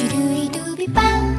Shoo doo doo be bow.